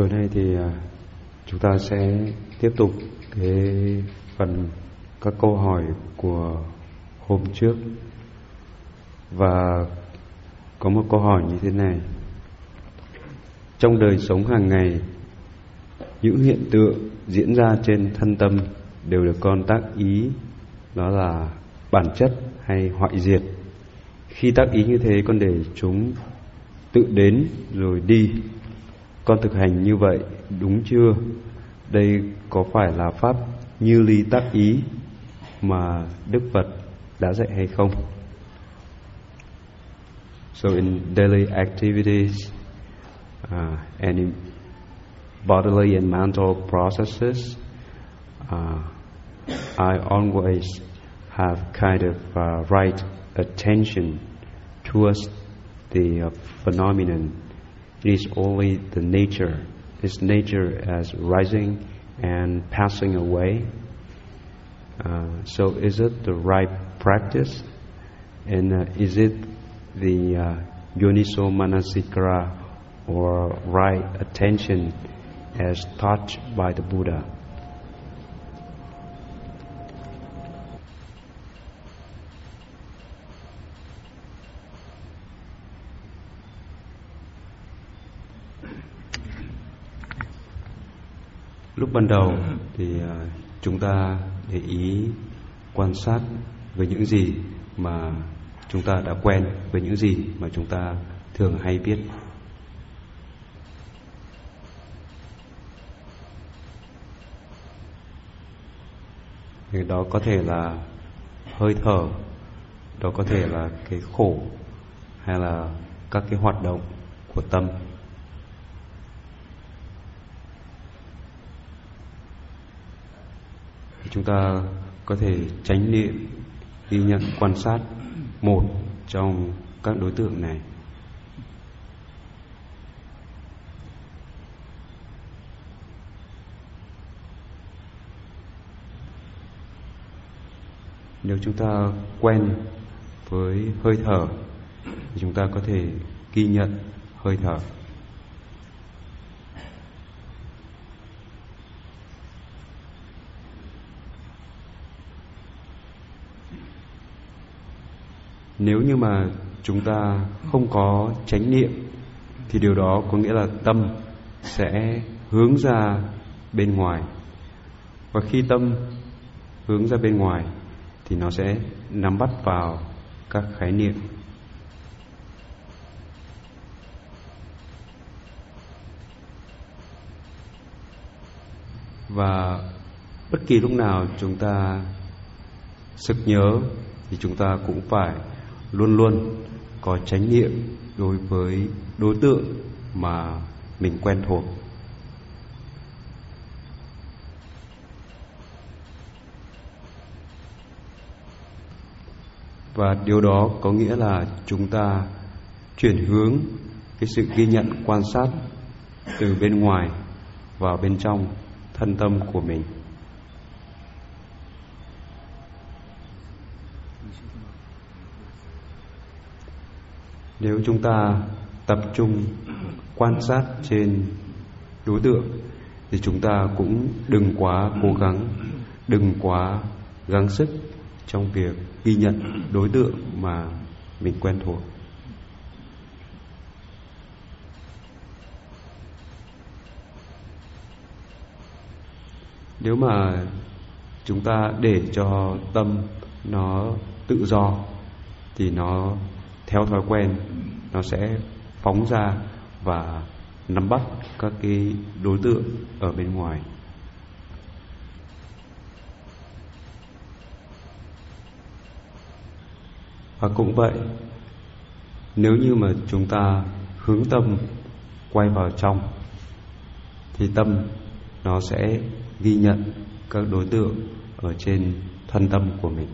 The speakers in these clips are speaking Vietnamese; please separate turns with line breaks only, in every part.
Tối nay thì à, chúng ta sẽ tiếp tục cái phần các câu hỏi của hôm trước và có một câu hỏi như thế này. Trong đời sống hàng ngày, những hiện tượng diễn ra trên thân tâm đều được con tác ý đó là bản chất hay hoại diệt. Khi tác ý như thế con để chúng tự đến rồi đi con thực hành như vậy đúng chưa? Đây có phải là pháp như ly tác ý mà đức phật đã dạy hay không? So in daily activities uh, and in bodily and mental processes uh, i always have kind of uh, right attention towards the uh, phenomenon. It is only the nature, its nature as rising and passing away. Uh, so, is it the right practice? And uh, is it the uh, yoniso manasikara or right attention as taught by the Buddha? Lúc ban đầu thì à, chúng ta để ý quan sát về những gì mà chúng ta đã quen với những gì mà chúng ta thường hay biết. Thì đó có thể là hơi thở, đó có thể là cái khổ, hay là các cái hoạt động của tâm. Chúng ta có thể tránh niệm, ghi nhận, quan sát một trong các đối tượng này. Nếu chúng ta quen với hơi thở, thì chúng ta có thể ghi nhận hơi thở. Nếu như mà chúng ta không có chánh niệm, thì điều đó có nghĩa là tâm sẽ hướng ra bên ngoài. Và khi tâm hướng ra bên ngoài, thì nó sẽ nắm bắt vào các khái niệm. Và bất kỳ lúc nào chúng ta sực nhớ, thì chúng ta cũng phải luôn luôn có trách nhiệm đối với đối tượng mà mình quen thuộc. Và điều đó có nghĩa là chúng ta chuyển hướng cái sự ghi nhận, quan sát từ bên ngoài vào bên trong thân tâm của mình. Nếu chúng ta tập trung quan sát trên đối tượng, thì chúng ta cũng đừng quá cố gắng, đừng quá gắng sức trong việc ghi nhận đối tượng mà mình quen thuộc. Nếu mà chúng ta để cho tâm nó tự do, thì nó theo thói quen, nó sẽ phóng ra và nắm bắt các cái đối tượng ở bên ngoài. Và cũng vậy, nếu như mà chúng ta hướng tâm quay vào trong, thì tâm nó sẽ ghi nhận các đối tượng ở trên thân tâm của mình.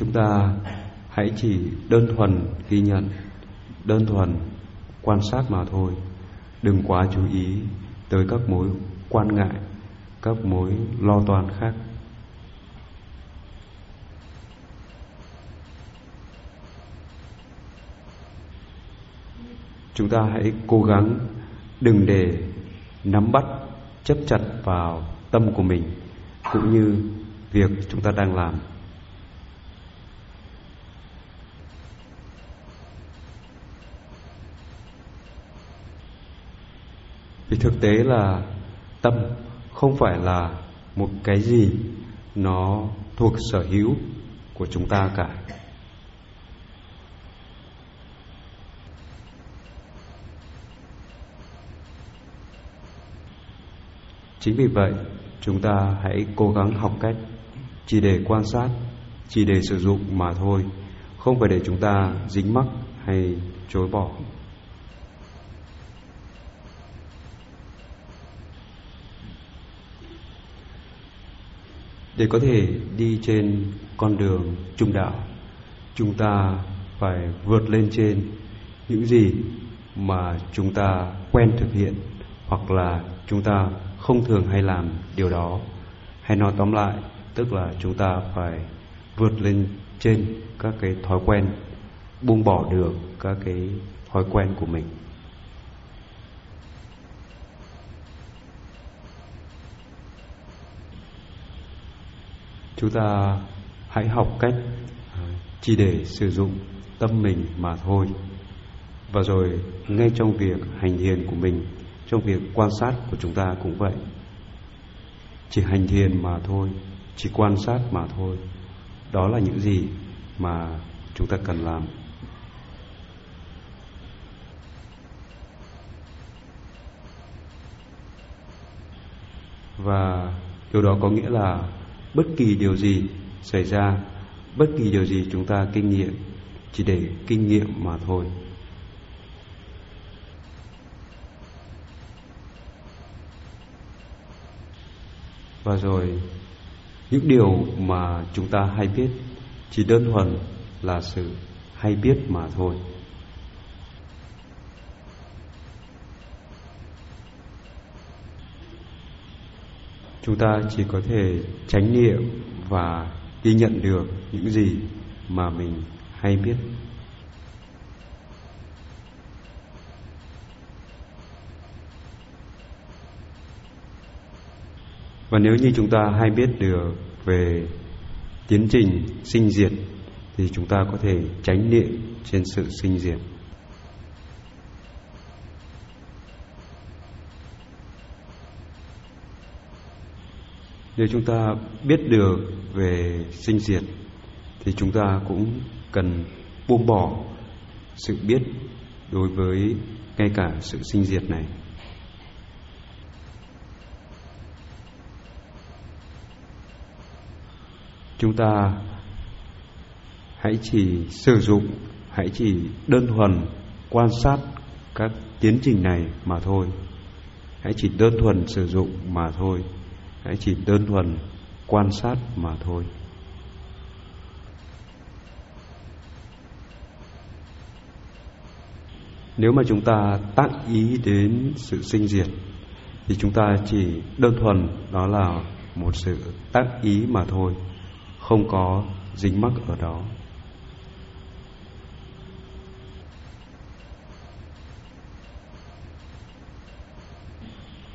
chúng ta hãy chỉ đơn thuần ghi nhận, đơn thuần quan sát mà thôi. Đừng quá chú ý tới các mối quan ngại, các mối lo toan khác. Chúng ta hãy cố gắng đừng để nắm bắt, chấp chặt vào tâm của mình, cũng như việc chúng ta đang làm. Vì thực tế là tâm không phải là một cái gì nó thuộc sở hữu của chúng ta cả. Chính vì vậy, chúng ta hãy cố gắng học cách chỉ để quan sát, chỉ để sử dụng mà thôi, không phải để chúng ta dính mắc hay chối bỏ. Để có thể đi trên con đường trung đạo, chúng ta phải vượt lên trên những gì mà chúng ta quen thực hiện hoặc là chúng ta không thường hay làm điều đó. Hay nói tóm lại, tức là chúng ta phải vượt lên trên các cái thói quen, buông bỏ được các cái thói quen của mình. Chúng ta hãy học cách à, chỉ để sử dụng tâm mình mà thôi. Và rồi, ngay trong việc hành thiền của mình, trong việc quan sát của chúng ta cũng vậy. Chỉ hành thiền mà thôi, chỉ quan sát mà thôi. Đó là những gì mà chúng ta cần làm. Và điều đó có nghĩa là bất kỳ điều gì xảy ra, bất kỳ điều gì chúng ta kinh nghiệm, chỉ để kinh nghiệm mà thôi. Và rồi, những điều mà chúng ta hay biết chỉ đơn thuần là sự hay biết mà thôi. Chúng ta chỉ có thể tránh niệm và ghi nhận được những gì mà mình hay biết. Và nếu như chúng ta hay biết được về tiến trình sinh diệt, thì chúng ta có thể tránh niệm trên sự sinh diệt. Nếu chúng ta biết được về sinh diệt, thì chúng ta cũng cần buông bỏ sự biết đối với ngay cả sự sinh diệt này. Chúng ta hãy chỉ sử dụng, hãy chỉ đơn thuần quan sát các tiến trình này mà thôi. Hãy chỉ đơn thuần sử dụng mà thôi hãy chỉ đơn thuần quan sát mà thôi. Nếu mà chúng ta tác ý đến sự sinh diệt, thì chúng ta chỉ đơn thuần đó là một sự tác ý mà thôi, không có dính mắc ở đó.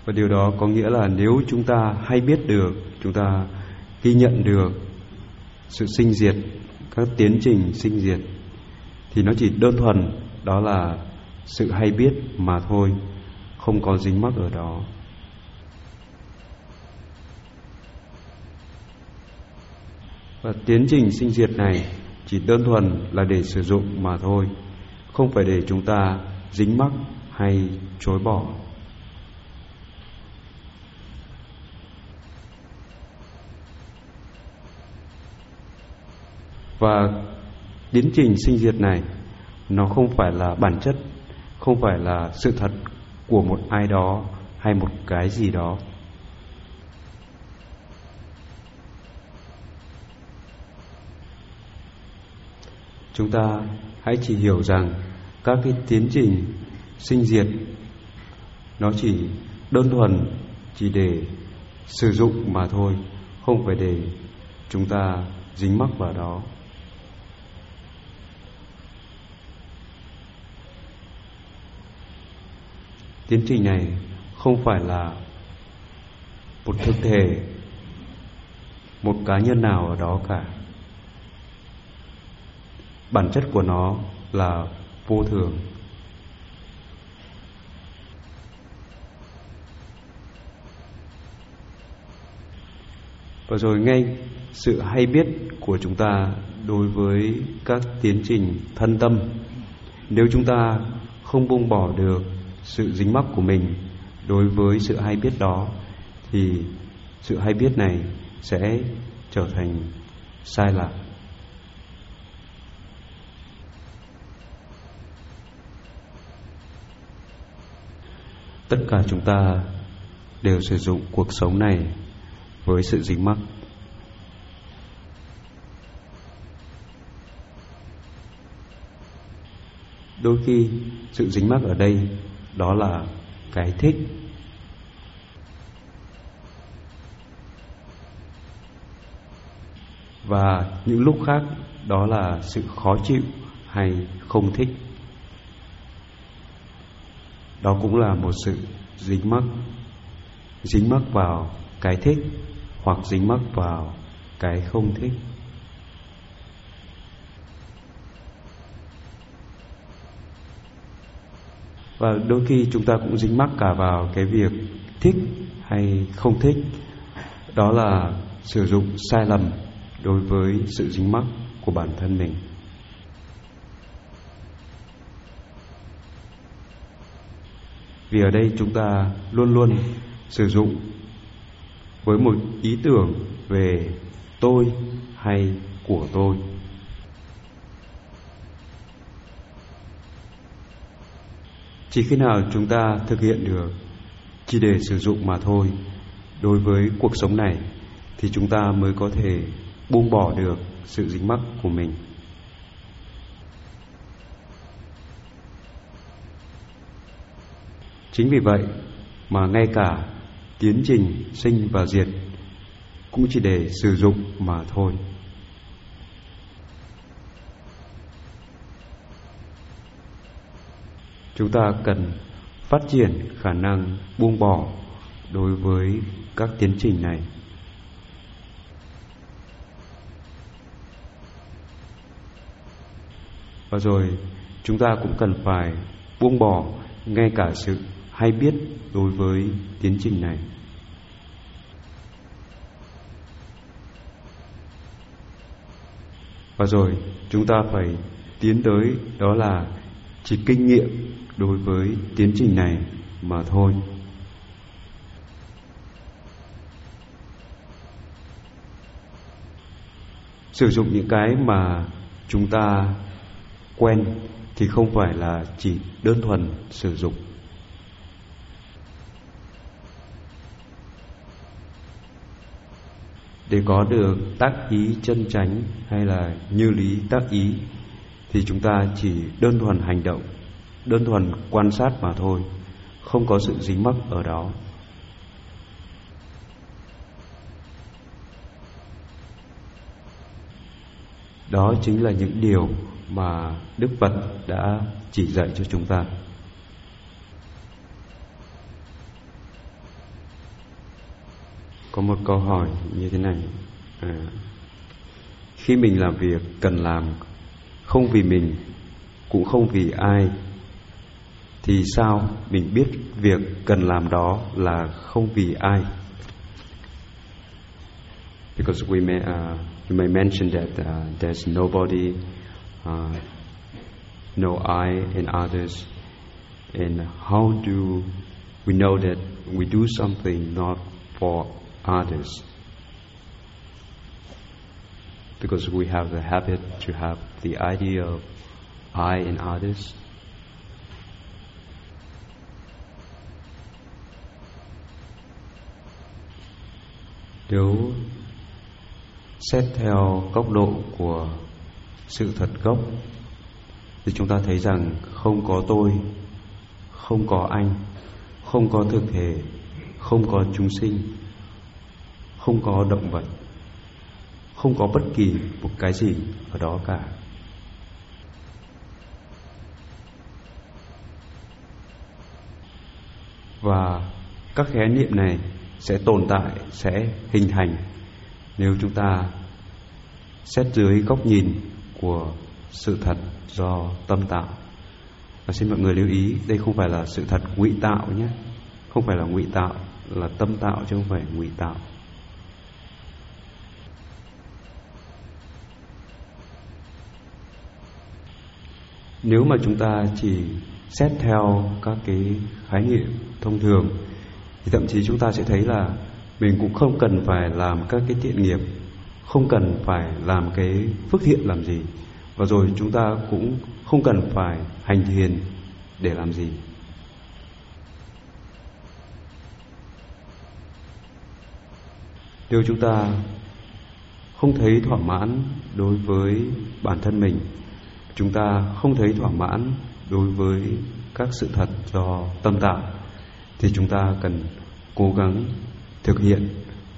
Và điều đó có nghĩa là nếu chúng ta hay biết được, chúng ta ghi nhận được sự sinh diệt, các tiến trình sinh diệt, thì nó chỉ đơn thuần đó là sự hay biết mà thôi, không có dính mắc ở đó. Và tiến trình sinh diệt này chỉ đơn thuần là để sử dụng mà thôi, không phải để chúng ta dính mắc hay chối bỏ. Và tiến trình sinh diệt này, nó không phải là bản chất, không phải là sự thật của một ai đó hay một cái gì đó. Chúng ta hãy chỉ hiểu rằng các cái tiến trình sinh diệt, nó chỉ đơn thuần chỉ để sử dụng mà thôi, không phải để chúng ta dính mắc vào đó. Tiến trình này không phải là một thực thể, một cá nhân nào ở đó cả. Bản chất của nó là vô thường. Và rồi ngay sự hay biết của chúng ta đối với các tiến trình thân tâm. Nếu chúng ta không buông bỏ được sự dính mắc của mình đối với sự hay biết đó, thì sự hay biết này sẽ trở thành sai lạc. Tất cả chúng ta đều sử dụng cuộc sống này với sự dính mắc. Đôi khi sự dính mắc ở đây đó là cái thích. Và những lúc khác, đó là sự khó chịu hay không thích. Đó cũng là một sự dính mắc. Dính mắc vào cái thích hoặc dính mắc vào cái không thích. Và đôi khi chúng ta cũng dính mắc cả vào cái việc thích hay không thích. Đó là sử dụng sai lầm đối với sự dính mắc của bản thân mình. Vì ở đây chúng ta luôn luôn sử dụng với một ý tưởng về tôi hay của tôi. Chỉ khi nào chúng ta thực hiện được, chỉ để sử dụng mà thôi. Đối với cuộc sống này, thì chúng ta mới có thể buông bỏ được sự dính mắc của mình. Chính vì vậy mà ngay cả tiến trình sinh và diệt cũng chỉ để sử dụng mà thôi. Chúng ta cần phát triển khả năng buông bỏ đối với các tiến trình này. Và rồi, chúng ta cũng cần phải buông bỏ ngay cả sự hay biết đối với tiến trình này. Và rồi, chúng ta phải tiến tới đó là chỉ kinh nghiệm đối với tiến trình này mà thôi. Sử dụng những cái mà chúng ta quen thì không phải là chỉ đơn thuần sử dụng. Để có được tác ý chân chánh hay là như lý tác ý thì chúng ta chỉ đơn thuần hành động đơn thuần quan sát mà thôi không có sự dính mắc ở đó. Đó chính là những điều mà đức phật đã chỉ dạy cho chúng ta. Có một câu hỏi như thế này à, khi mình làm việc cần làm không vì mình cũng không vì ai thì sao? Mình biết việc cần làm đó là không vì ai. Because we may uh, you may mention that uh, there's nobody uh, no I in others. And how do we know that we do something not for others? Because we have the habit to have the idea of I in others. Nếu xét theo góc độ của sự thật gốc thì chúng ta thấy rằng không có tôi, không có anh, không có thực thể, không có chúng sinh, không có động vật không có bất kỳ một cái gì ở đó cả. Và các khái niệm này sẽ tồn tại, sẽ hình thành. Nếu chúng ta xét dưới góc nhìn của sự thật do tâm tạo. Và xin mọi người lưu ý, đây không phải là sự thật ngụy tạo nhé. Không phải là ngụy tạo, là tâm tạo chứ không phải ngụy tạo. Nếu mà chúng ta chỉ xét theo các cái khái niệm thông thường thì thậm chí chúng ta sẽ thấy là mình cũng không cần phải làm các cái thiện nghiệp, không cần phải làm cái phước thiện làm gì. Và rồi chúng ta cũng không cần phải hành thiền để làm gì. Nếu chúng ta không thấy thỏa mãn đối với bản thân mình, chúng ta không thấy thỏa mãn đối với các sự thật do tâm tạo thì chúng ta cần cố gắng thực hiện,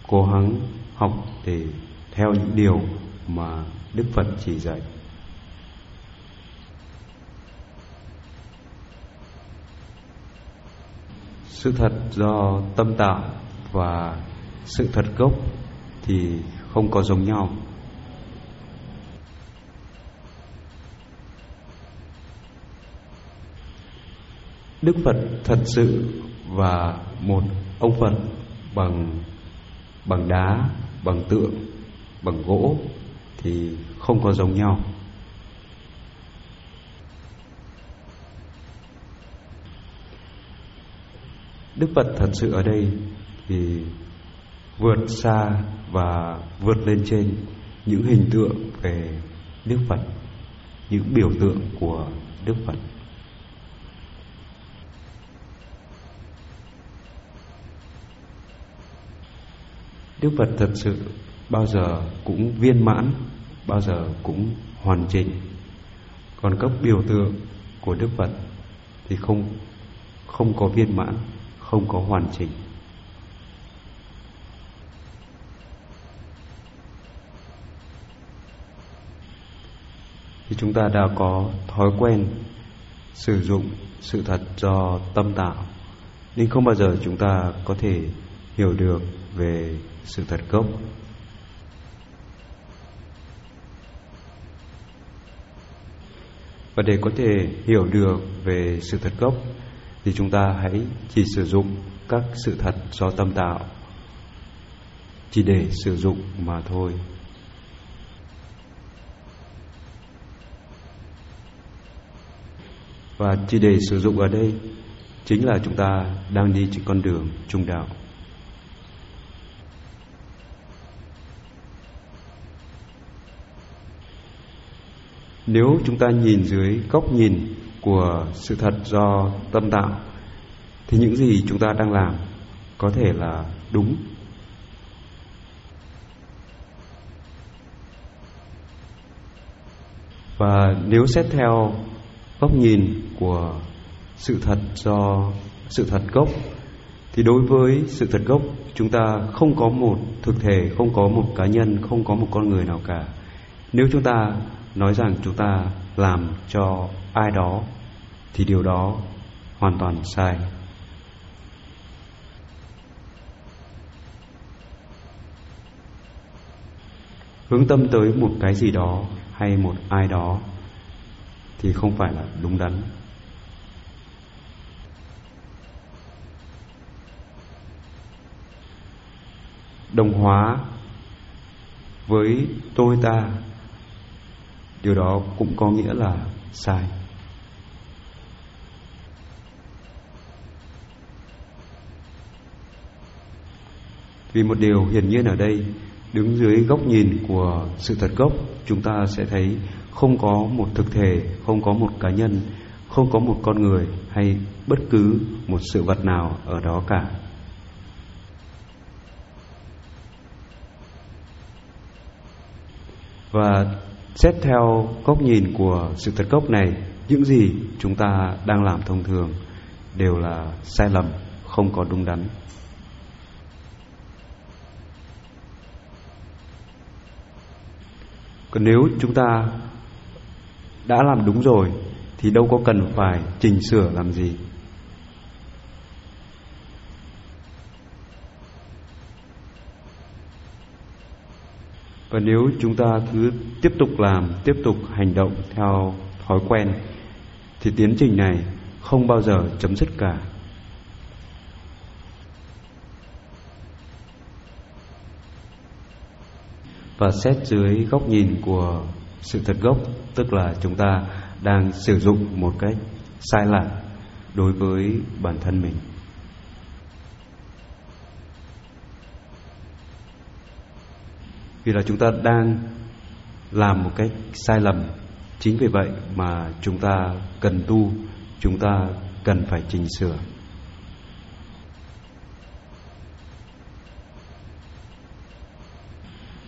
cố gắng học để theo những điều mà đức phật chỉ dạy. Sự thật do tâm tạo và sự thật gốc thì không có giống nhau. Đức Phật thật sự và một ông Phật bằng bằng đá, bằng tượng, bằng gỗ thì không có giống nhau. Đức Phật thật sự ở đây thì vượt xa và vượt lên trên những hình tượng về Đức Phật, những biểu tượng của Đức Phật. Đức Phật thật sự bao giờ cũng viên mãn, bao giờ cũng hoàn chỉnh. Còn các biểu tượng của Đức Phật thì không không có viên mãn, không có hoàn chỉnh. Thì chúng ta đã có thói quen sử dụng sự thật do tâm tạo nên không bao giờ chúng ta có thể hiểu được về sự thật gốc. Và để có thể hiểu được về sự thật gốc, thì chúng ta hãy chỉ sử dụng các sự thật do tâm tạo. Chỉ để sử dụng mà thôi. Và chỉ để sử dụng ở đây chính là chúng ta đang đi trên con đường trung đạo. Nếu chúng ta nhìn dưới góc nhìn của sự thật do tâm tạo thì những gì chúng ta đang làm có thể là đúng. Và nếu xét theo góc nhìn của sự thật do sự thật gốc, thì đối với sự thật gốc, chúng ta không có một thực thể, không có một cá nhân, không có một con người nào cả. Nếu chúng ta nói rằng chúng ta làm cho ai đó thì điều đó hoàn toàn sai. Hướng tâm tới một cái gì đó hay một ai đó thì không phải là đúng đắn. Đồng hóa với tôi ta điều đó cũng có nghĩa là sai. Vì một điều hiển nhiên ở đây, đứng dưới góc nhìn của sự thật gốc, chúng ta sẽ thấy không có một thực thể, không có một cá nhân, không có một con người hay bất cứ một sự vật nào ở đó cả. Và xét theo góc nhìn của sự thật gốc này, những gì chúng ta đang làm thông thường đều là sai lầm, không có đúng đắn. Còn nếu chúng ta đã làm đúng rồi, thì đâu có cần phải chỉnh sửa làm gì. Và nếu chúng ta cứ tiếp tục làm, tiếp tục hành động theo thói quen, thì tiến trình này không bao giờ chấm dứt cả. Và xét dưới góc nhìn của sự thật gốc, tức là chúng ta đang sử dụng một cách sai lạc đối với bản thân mình. Vì là chúng ta đang làm một cách sai lầm. Chính vì vậy mà chúng ta cần tu, chúng ta cần phải chỉnh sửa.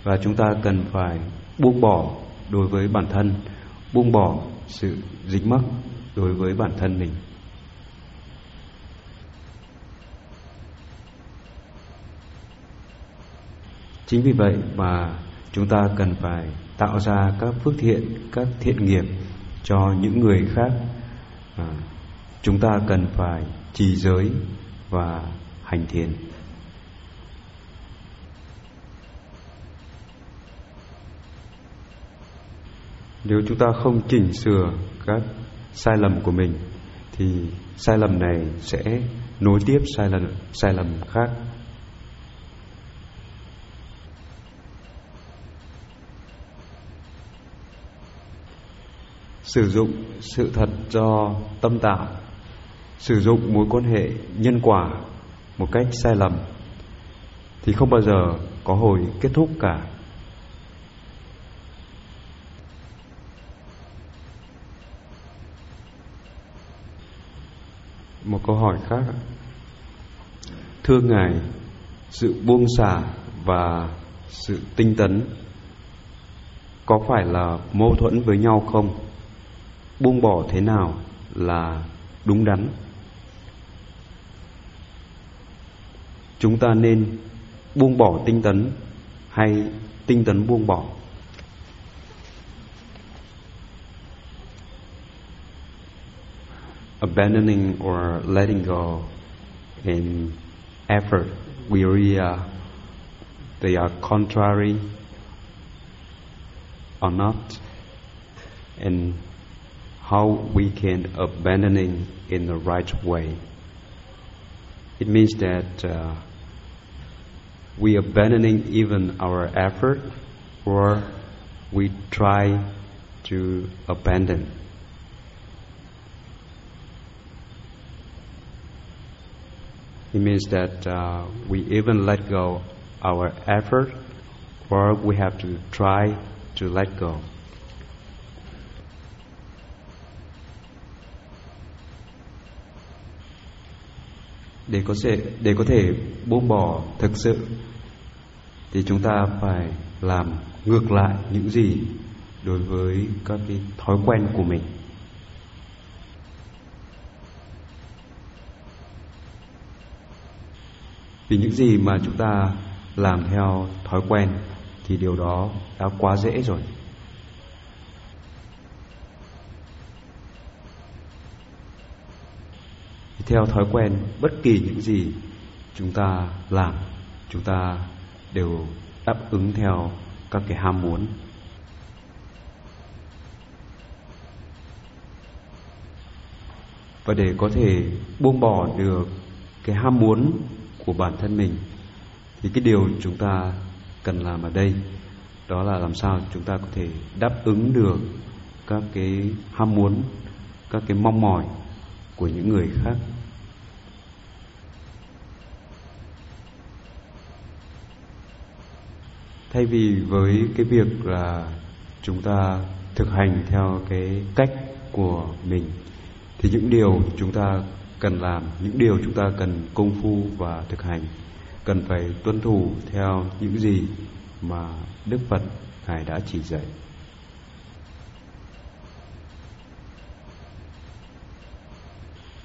Và chúng ta cần phải buông bỏ đối với bản thân, buông bỏ sự dính mắc đối với bản thân mình. Chính vì vậy mà chúng ta cần phải tạo ra các phước thiện các thiện nghiệp cho những người khác. À, chúng ta cần phải trì giới và hành thiền. Nếu chúng ta không chỉnh sửa các sai lầm của mình thì sai lầm này sẽ nối tiếp sai lầm sai lầm khác. Sử dụng sự thật do tâm tạo sử dụng mối quan hệ nhân quả một cách sai lầm, thì không bao giờ có hồi kết thúc cả. Một câu hỏi khác. Thưa ngài, sự buông xả và sự tinh tấn có phải là mâu thuẫn với nhau không? Buông bỏ thế nào là đúng đắn. Chúng ta nên buông bỏ tinh tấn hay tinh tấn buông bỏ. Abandoning or letting go in effort viriya uh, they are contrary or not. And how we can abandoning in the right way. It means that uh, we abandoning even our effort or we try to abandon. It means that uh, we even let go our effort or we have to try to let go. Để có thể, để có thể buông bỏ thực sự, thì chúng ta phải làm ngược lại những gì đối với các cái thói quen của mình. Vì những gì mà chúng ta làm theo thói quen thì điều đó đã quá dễ rồi. Theo thói quen bất kỳ những gì chúng ta làm, chúng ta đều đáp ứng theo các cái ham muốn. Và để có thể buông bỏ được cái ham muốn của bản thân mình, thì cái điều chúng ta cần làm ở đây, đó là làm sao chúng ta có thể đáp ứng được các cái ham muốn, các cái mong mỏi của những người khác. Thay vì với cái việc là chúng ta thực hành theo cái cách của mình, thì những điều chúng ta cần làm, những điều chúng ta cần công phu và thực hành cần phải tuân thủ theo những gì mà đức phật ngài đã chỉ dạy.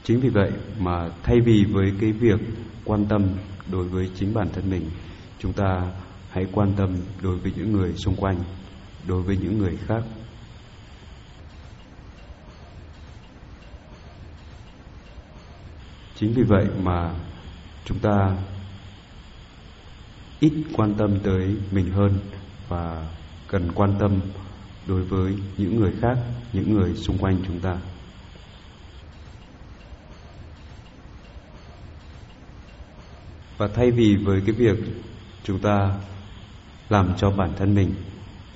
Chính vì vậy mà thay vì với cái việc quan tâm đối với chính bản thân mình, chúng ta hãy quan tâm đối với những người xung quanh, đối với những người khác. Chính vì vậy mà chúng ta ít quan tâm tới mình hơn và cần quan tâm đối với những người khác, những người xung quanh chúng ta. Và thay vì với cái việc chúng ta làm cho bản thân mình,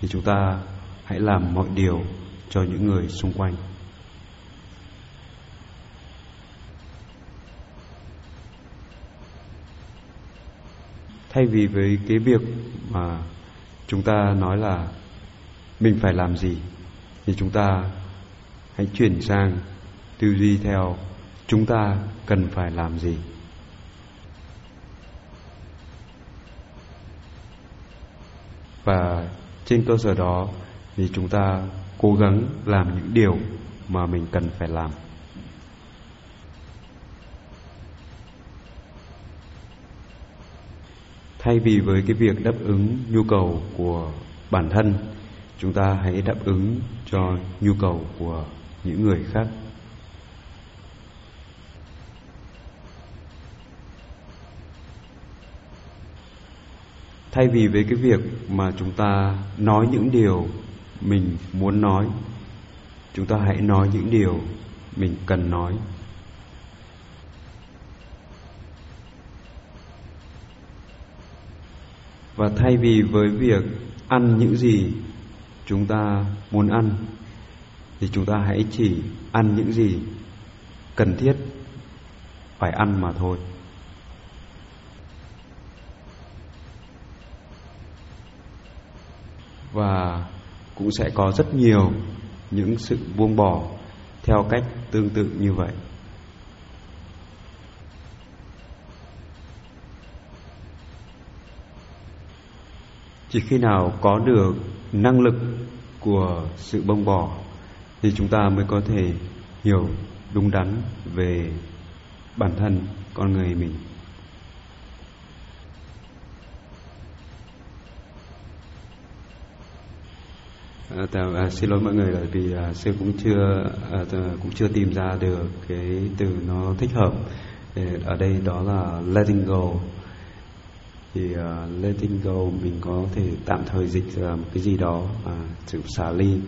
thì chúng ta hãy làm mọi điều cho những người xung quanh. Thay vì với cái việc mà chúng ta nói là mình phải làm gì, thì chúng ta hãy chuyển sang tư duy theo chúng ta cần phải làm gì. Và trên cơ sở đó thì chúng ta cố gắng làm những điều mà mình cần phải làm. Thay vì với cái việc đáp ứng nhu cầu của bản thân, chúng ta hãy đáp ứng cho nhu cầu của những người khác. Thay vì với cái việc mà chúng ta nói những điều mình muốn nói, chúng ta hãy nói những điều mình cần nói. Và thay vì với việc ăn những gì chúng ta muốn ăn, thì chúng ta hãy chỉ ăn những gì cần thiết phải ăn mà thôi. Và cũng sẽ có rất nhiều những sự buông bỏ theo cách tương tự như vậy. Chỉ khi nào có được năng lực của sự bông bỏ thì chúng ta mới có thể hiểu đúng đắn về bản thân con người mình. À, à, xin lỗi mọi người bởi vì à, sư cũng chưa à, cũng chưa tìm ra được cái từ nó thích hợp. Ở đây đó là letting go. Thì uh, letting go mình có thể tạm thời dịch là một cái gì đó à, sự xả ly.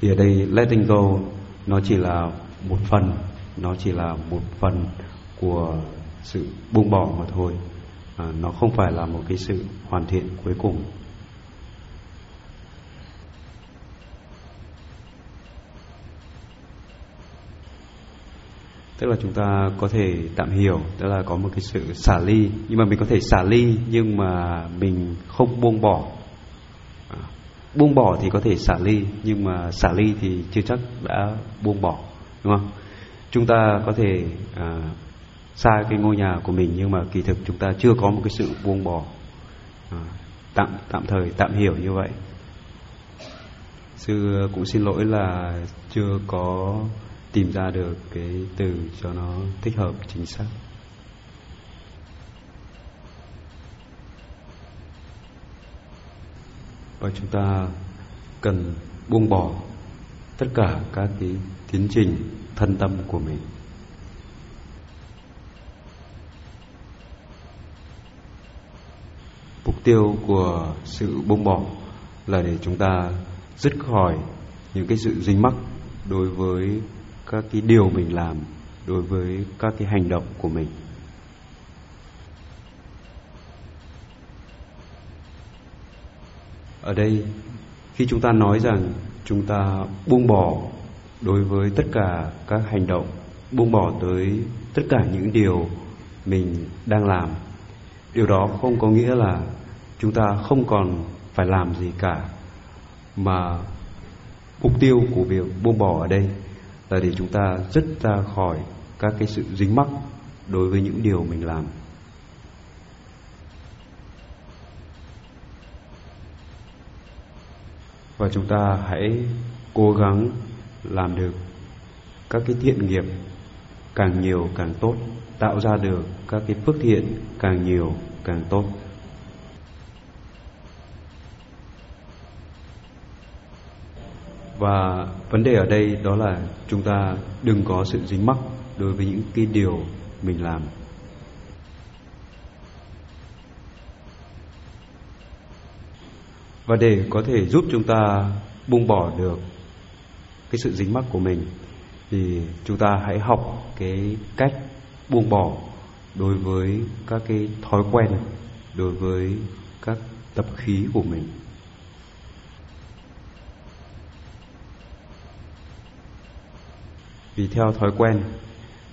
Thì ở đây letting go nó chỉ là một phần nó chỉ là một phần của sự buông bỏ mà thôi. À, nó không phải là một cái sự hoàn thiện cuối cùng. Tức là chúng ta có thể tạm hiểu tức là có một cái sự xả ly. Nhưng mà mình có thể xả ly nhưng mà mình không buông bỏ. À, buông bỏ thì có thể xả ly nhưng mà xả ly thì chưa chắc đã buông bỏ đúng không? Chúng ta có thể à, xa cái ngôi nhà của mình nhưng mà kỳ thực chúng ta chưa có một cái sự buông bỏ. À, tạm tạm thời tạm hiểu như vậy. Sư cũng xin lỗi là chưa có tìm ra được cái từ cho nó thích hợp, chính xác. Và chúng ta cần buông bỏ tất cả các cái tiến trình thân tâm của mình. Mục tiêu của sự buông bỏ là để chúng ta dứt khỏi những cái sự dính mắc đối với các cái điều mình làm đối với các cái hành động của mình. Ở đây, khi chúng ta nói rằng chúng ta buông bỏ đối với tất cả các hành động, buông bỏ tới tất cả những điều mình đang làm, điều đó không có nghĩa là chúng ta không còn phải làm gì cả, mà mục tiêu của việc buông bỏ ở đây là để chúng ta dứt ra khỏi các cái sự dính mắc đối với những điều mình làm. Và chúng ta hãy cố gắng làm được các cái thiện nghiệp càng nhiều càng tốt, tạo ra được các cái phước thiện càng nhiều càng tốt. Và vấn đề ở đây đó là chúng ta đừng có sự dính mắc đối với những cái điều mình làm. Và để có thể giúp chúng ta buông bỏ được cái sự dính mắc của mình, thì chúng ta hãy học cái cách buông bỏ đối với các cái thói quen, đối với các tập khí của mình. Vì theo thói quen,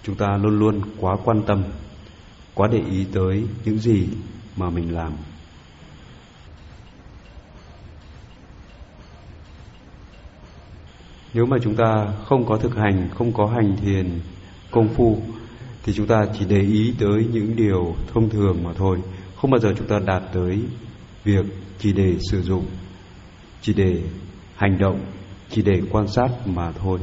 chúng ta luôn luôn quá quan tâm, quá để ý tới những gì mà mình làm. Nếu mà chúng ta không có thực hành, không có hành thiền, công phu, thì chúng ta chỉ để ý tới những điều thông thường mà thôi. Không bao giờ chúng ta đạt tới việc chỉ để sử dụng, chỉ để hành động, chỉ để quan sát mà thôi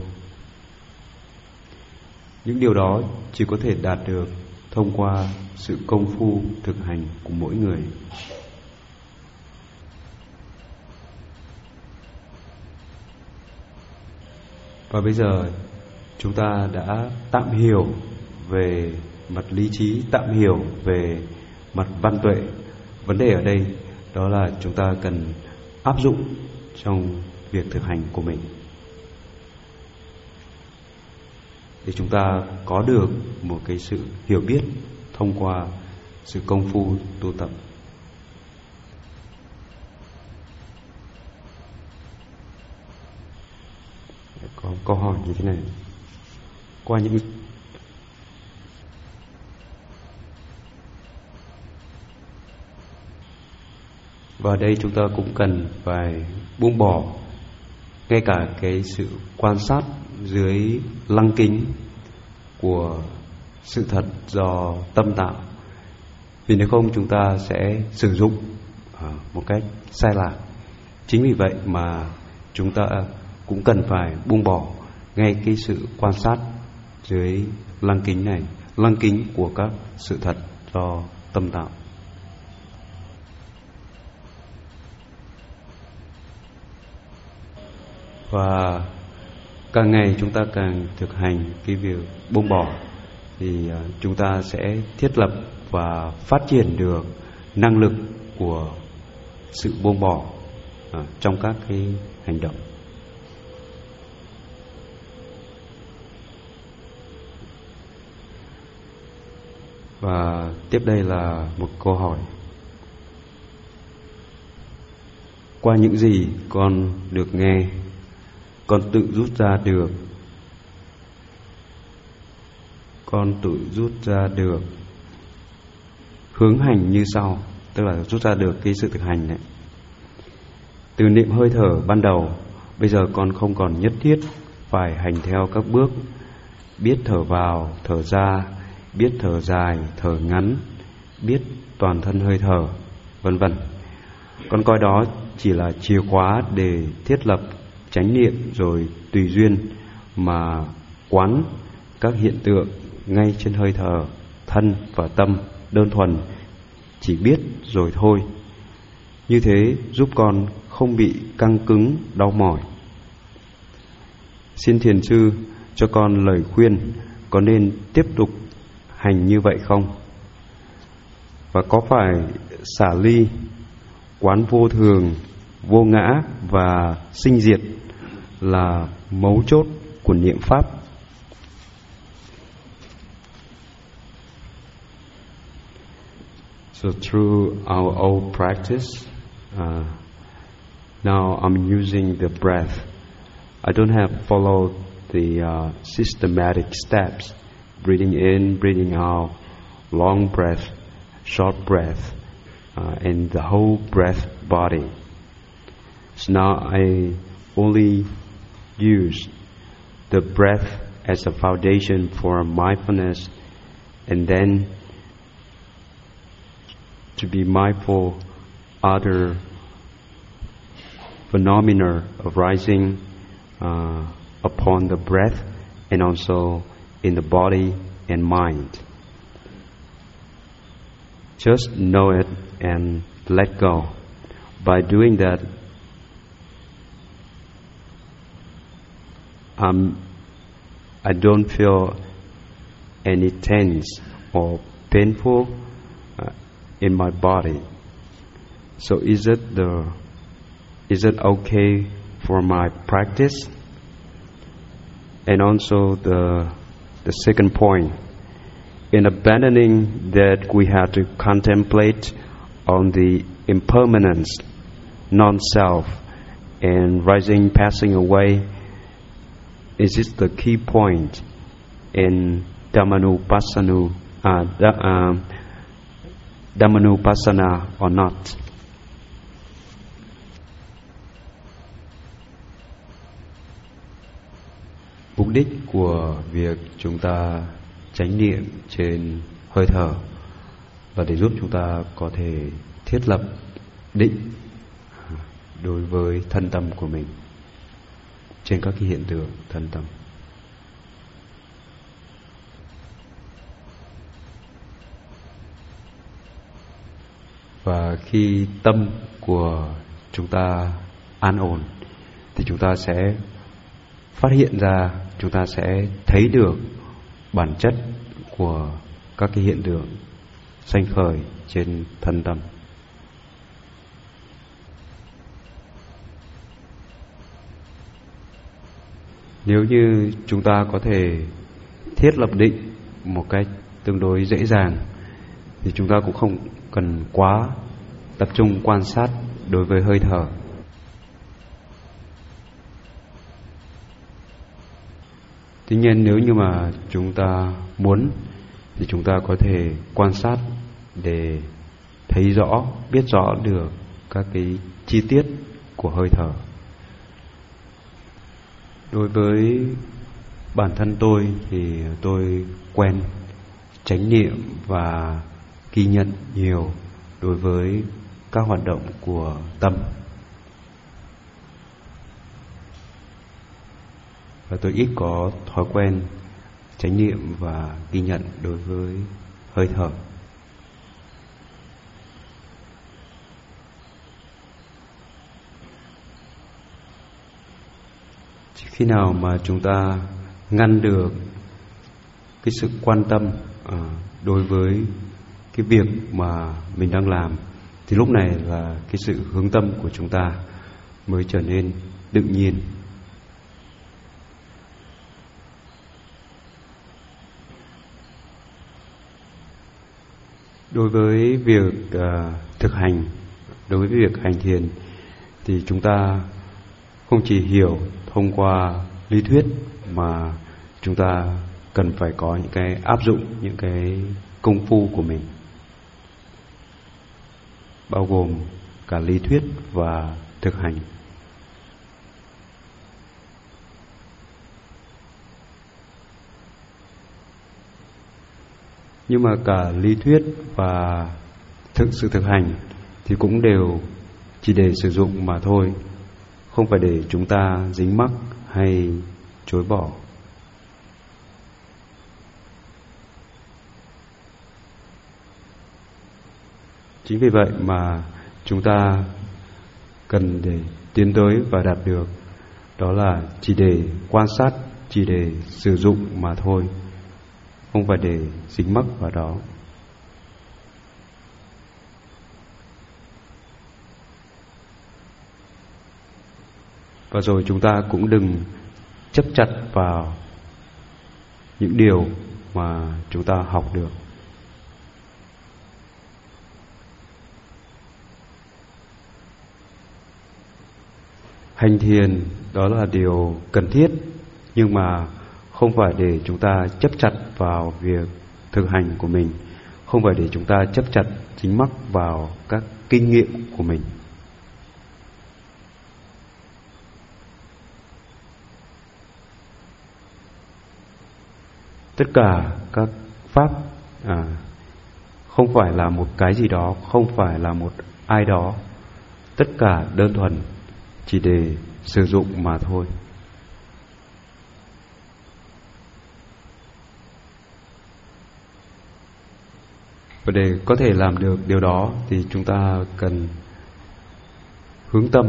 những điều đó chỉ có thể đạt được thông qua sự công phu thực hành của mỗi người. Và bây giờ, chúng ta đã tạm hiểu về mặt lý trí, tạm hiểu về mặt văn tuệ. Vấn đề ở đây đó là chúng ta cần áp dụng trong việc thực hành của mình. Để chúng ta có được một cái sự hiểu biết thông qua sự công phu tu tập. Có câu hỏi như thế này. Qua những và đây chúng ta cũng cần phải buông bỏ ngay cả cái sự quan sát dưới lăng kính của sự thật do tâm tạo. Vì nếu không, chúng ta sẽ sử dụng à, một cách sai lạc chính vì vậy mà chúng ta cũng cần phải buông bỏ ngay cái sự quan sát dưới lăng kính này, lăng kính của các sự thật do tâm tạo. Và càng ngày chúng ta càng thực hành cái việc buông bỏ, thì ờ, chúng ta sẽ thiết lập và phát triển được năng lực của sự buông bỏ ờ, trong các cái hành động. Và tiếp đây là một câu hỏi. Qua những gì con được nghe? Con tự rút ra được. Con tự rút ra được. Hướng hành như sau, tức là rút ra được cái sự thực hành này từ niệm hơi thở ban đầu, bây giờ con không còn nhất thiết phải hành theo các bước. Biết thở vào, thở ra, biết thở dài, thở ngắn, biết toàn thân hơi thở, vân vân. Con coi đó chỉ là chìa khóa để thiết lập chánh niệm rồi tùy duyên mà quán các hiện tượng ngay trên hơi thở, thân và tâm đơn thuần, chỉ biết rồi thôi. Như thế giúp con không bị căng cứng, đau mỏi. Xin thiền sư cho con lời khuyên có nên tiếp tục hành như vậy không? Và có phải xả ly, quán vô thường vô ngã và sinh diệt là mấu chốt của niệm pháp So through our old practice, uh, now I'm using the breath. I don't have followed the uh, systematic steps, breathing in, breathing out, long breath, short breath, uh, and the whole breath body. So now I only use the breath as a foundation for mindfulness and then to be mindful other phenomena arising uh, upon the breath and also in the body and mind. Just know it and let go. By doing that, um, I don't feel any tense or painful uh, in my body. So is it the is it okay for my practice? And also the the second point, in abandoning that we have to contemplate on the impermanence, non-self, and rising, passing away. Is this the key point in Dhammanupassana, uh, uh, Dhammanupassana or not? mục đích của việc chúng ta chánh niệm trên hơi thở là để giúp chúng ta có thể thiết lập định đối với thân tâm của mình trên các cái hiện tượng thân tâm. Và khi tâm của chúng ta an ổn, thì chúng ta sẽ phát hiện ra, chúng ta sẽ thấy được bản chất của các cái hiện tượng sanh khởi trên thân tâm. Nếu như chúng ta có thể thiết lập định một cách tương đối dễ dàng, thì chúng ta cũng không cần quá tập trung quan sát đối với hơi thở. Tuy nhiên nếu như mà chúng ta muốn, thì chúng ta có thể quan sát để thấy rõ, biết rõ được các cái chi tiết của hơi thở đối với bản thân tôi thì tôi quen chánh niệm và ghi nhận nhiều đối với các hoạt động của tâm. Và tôi ít có thói quen chánh niệm và ghi nhận đối với hơi thở. Khi nào mà chúng ta ngăn được cái sự quan tâm à, đối với cái việc mà mình đang làm thì lúc này là cái sự hướng tâm của chúng ta mới trở nên tự nhiên. Đối với việc uh, thực hành đối với việc hành thiền thì chúng ta không chỉ hiểu thông qua lý thuyết mà chúng ta cần phải có những cái áp dụng những cái công phu của mình. Bao gồm cả lý thuyết và thực hành. Nhưng mà cả lý thuyết và thực sự thực hành thì cũng đều chỉ để sử dụng mà thôi không phải để chúng ta dính mắc hay chối bỏ. Chính vì vậy mà chúng ta cần để tiến tới và đạt được, đó là chỉ để quan sát, chỉ để sử dụng mà thôi. Không phải để dính mắc vào đó. Và rồi chúng ta cũng đừng chấp chặt vào những điều mà chúng ta học được. Hành thiền, đó là điều cần thiết, nhưng mà không phải để chúng ta chấp chặt vào việc thực hành của mình, không phải để chúng ta chấp chặt chính mắc vào các kinh nghiệm của mình. Tất cả các pháp à, không phải là một cái gì đó không phải là một ai đó. Tất cả đơn thuần chỉ để sử dụng mà thôi. Và để có thể làm được điều đó thì chúng ta cần hướng tâm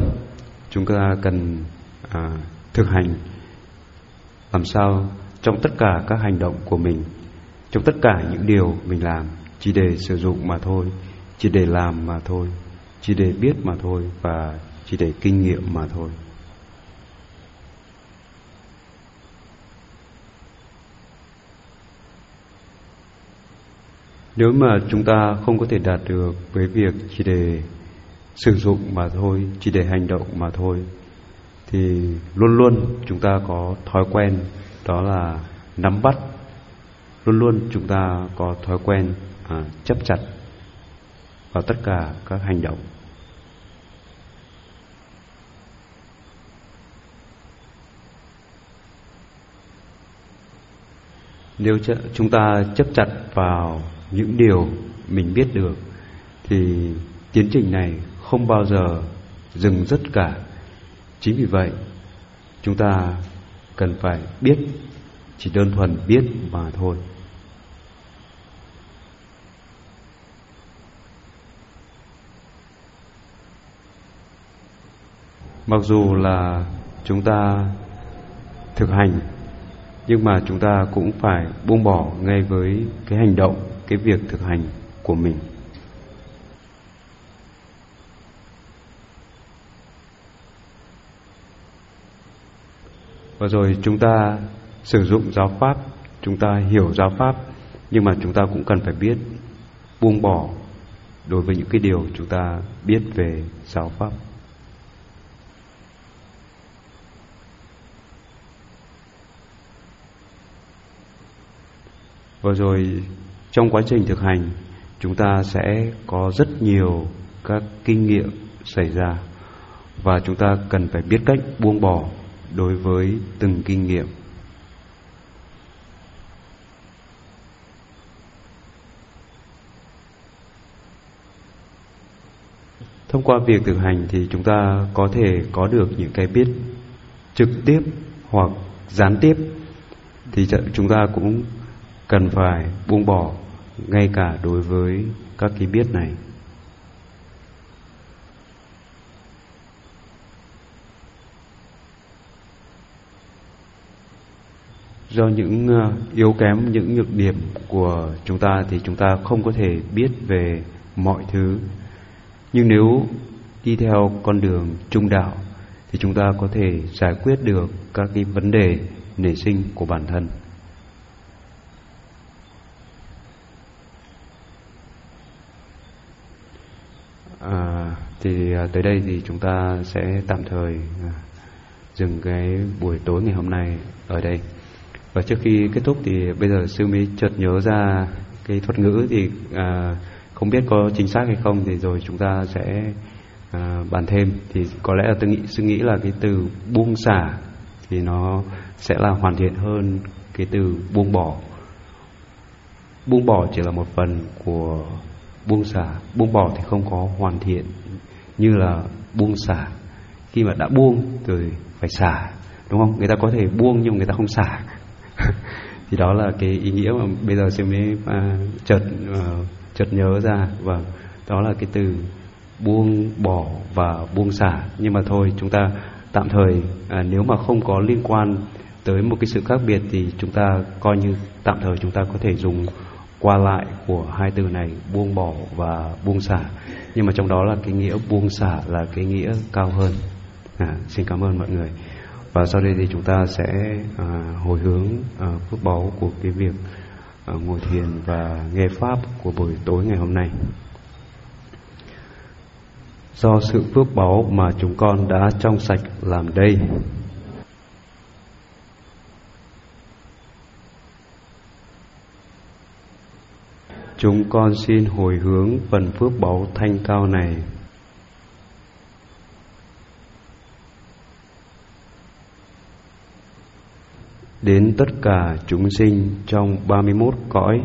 chúng ta cần à, thực hành. Làm sao trong tất cả các hành động của mình, trong tất cả những điều mình làm, chỉ để sử dụng mà thôi, chỉ để làm mà thôi, chỉ để biết mà thôi và chỉ để kinh nghiệm mà thôi. Nếu mà chúng ta không có thể đạt được với việc chỉ để sử dụng mà thôi, chỉ để hành động mà thôi, thì luôn luôn chúng ta có thói quen đó là nắm bắt. Luôn luôn chúng ta có thói quen à, chấp chặt vào tất cả các hành động. Nếu chúng ta chấp chặt vào những điều mình biết được thì tiến trình này không bao giờ dừng dứt cả. Chính vì vậy chúng ta cần phải biết, chỉ đơn thuần biết mà thôi. Mặc dù là chúng ta thực hành, nhưng mà chúng ta cũng phải buông bỏ ngay với cái hành động, cái việc thực hành của mình. Và rồi chúng ta sử dụng giáo pháp, chúng ta hiểu giáo pháp, nhưng mà chúng ta cũng cần phải biết buông bỏ đối với những cái điều chúng ta biết về giáo pháp. Và rồi trong quá trình thực hành, chúng ta sẽ có rất nhiều các kinh nghiệm xảy ra và chúng ta cần phải biết cách buông bỏ đối với từng kinh nghiệm. Thông qua việc thực hành thì chúng ta có thể có được những cái biết trực tiếp hoặc gián tiếp thì chúng ta cũng cần phải buông bỏ ngay cả đối với các cái biết này. Do những ờ, yếu kém những nhược điểm của chúng ta thì chúng ta không có thể biết về mọi thứ. Nhưng nếu đi theo con đường trung đạo thì chúng ta có thể giải quyết được các cái vấn đề nảy sinh của bản thân. À, thì à, tới đây thì chúng ta sẽ tạm thời à, dừng cái buổi tối ngày hôm nay ở đây và trước khi kết thúc thì bây giờ sư mới chợt nhớ ra cái thuật ngữ thì à, không biết có chính xác hay không thì rồi chúng ta sẽ à, bàn thêm. Thì có lẽ là tôi nghĩ sư nghĩ là cái từ buông xả thì nó sẽ là hoàn thiện hơn cái từ buông bỏ. Buông bỏ chỉ là một phần của buông xả. Buông bỏ thì không có hoàn thiện như là buông xả. Khi mà đã buông rồi phải xả đúng không? Người ta có thể buông nhưng người ta không xả thì đó là cái ý nghĩa mà bây giờ sẽ mới à, chợt à, chợt nhớ ra. Và đó là cái từ buông bỏ và buông xả. Nhưng mà thôi chúng ta tạm thời à, nếu mà không có liên quan tới một cái sự khác biệt thì chúng ta coi như tạm thời chúng ta có thể dùng qua lại của hai từ này buông bỏ và buông xả. Nhưng mà trong đó là cái nghĩa buông xả là cái nghĩa cao hơn. À, xin cảm ơn mọi người và sau đây thì chúng ta sẽ à, hồi hướng à, phước báu của cái việc à, ngồi thiền và nghe pháp của buổi tối ngày hôm nay. Do sự phước báu mà chúng con đã trong sạch làm đây. Chúng con xin hồi hướng phần phước báu thanh cao này. Đến tất cả chúng sinh trong 31 cõi.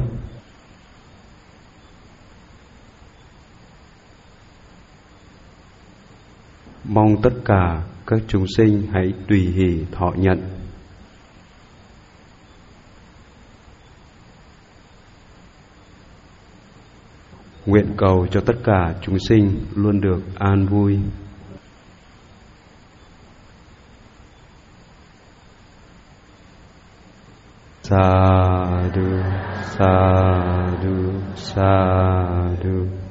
Mong tất cả các chúng sinh hãy tùy hỷ thọ nhận. Nguyện cầu cho tất cả chúng sinh luôn được an vui. සාදු සාදු සාදු